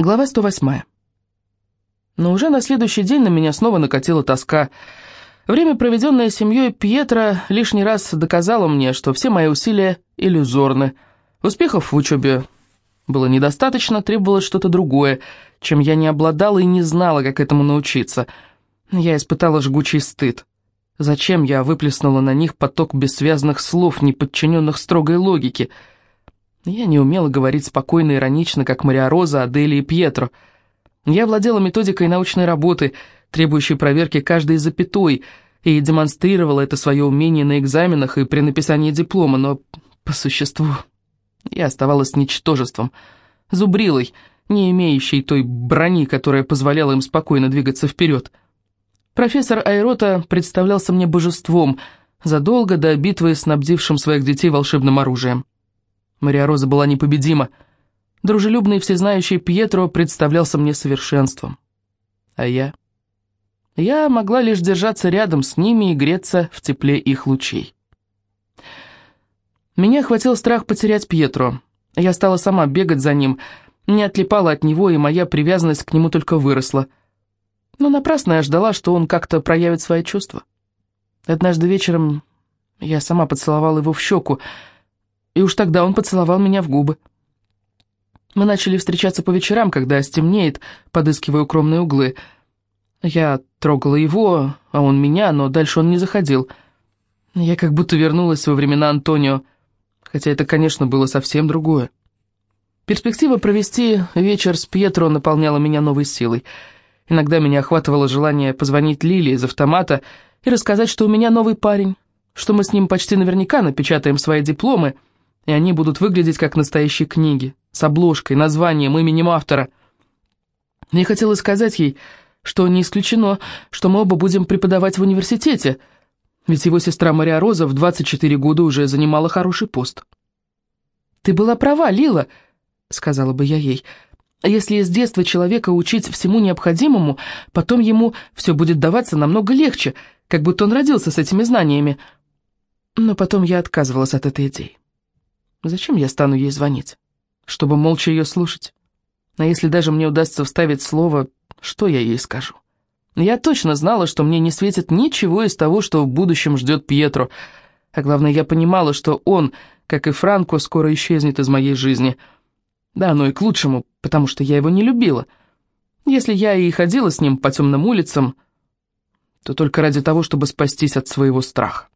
Глава 108. Но уже на следующий день на меня снова накатила тоска. Время, проведенное семьей Пьетро, лишний раз доказало мне, что все мои усилия иллюзорны. Успехов в учебе было недостаточно, требовалось что-то другое, чем я не обладала и не знала, как этому научиться. Я испытала жгучий стыд. Зачем я выплеснула на них поток бессвязных слов, не подчиненных строгой логике — я не умела говорить спокойно и иронично, как Мария Роза, Адели и Пьетро. Я владела методикой научной работы, требующей проверки каждой запятой, и демонстрировала это свое умение на экзаменах и при написании диплома, но по существу я оставалась ничтожеством, зубрилой, не имеющей той брони, которая позволяла им спокойно двигаться вперед. Профессор Айрота представлялся мне божеством, задолго до битвы, снабдившим своих детей волшебным оружием. Мария Роза была непобедима. Дружелюбный всезнающий Пьетро представлялся мне совершенством. А я? Я могла лишь держаться рядом с ними и греться в тепле их лучей. Меня охватил страх потерять Пьетро. Я стала сама бегать за ним, не отлипала от него, и моя привязанность к нему только выросла. Но напрасно я ждала, что он как-то проявит свои чувства. Однажды вечером я сама поцеловала его в щеку, и уж тогда он поцеловал меня в губы. Мы начали встречаться по вечерам, когда стемнеет, подыскивая укромные углы. Я трогала его, а он меня, но дальше он не заходил. Я как будто вернулась во времена Антонио, хотя это, конечно, было совсем другое. Перспектива провести вечер с Пьетро наполняла меня новой силой. Иногда меня охватывало желание позвонить Лиле из автомата и рассказать, что у меня новый парень, что мы с ним почти наверняка напечатаем свои дипломы — и они будут выглядеть как настоящие книги, с обложкой, названием, именем автора. Мне хотелось сказать ей, что не исключено, что мы оба будем преподавать в университете, ведь его сестра Мария Роза в 24 года уже занимала хороший пост. «Ты была права, Лила», — сказала бы я ей, — «если с детства человека учить всему необходимому, потом ему все будет даваться намного легче, как будто он родился с этими знаниями». Но потом я отказывалась от этой идеи. Зачем я стану ей звонить? Чтобы молча ее слушать. А если даже мне удастся вставить слово, что я ей скажу? Я точно знала, что мне не светит ничего из того, что в будущем ждет Пьетро. А главное, я понимала, что он, как и Франко, скоро исчезнет из моей жизни. Да, но и к лучшему, потому что я его не любила. Если я и ходила с ним по темным улицам, то только ради того, чтобы спастись от своего страха.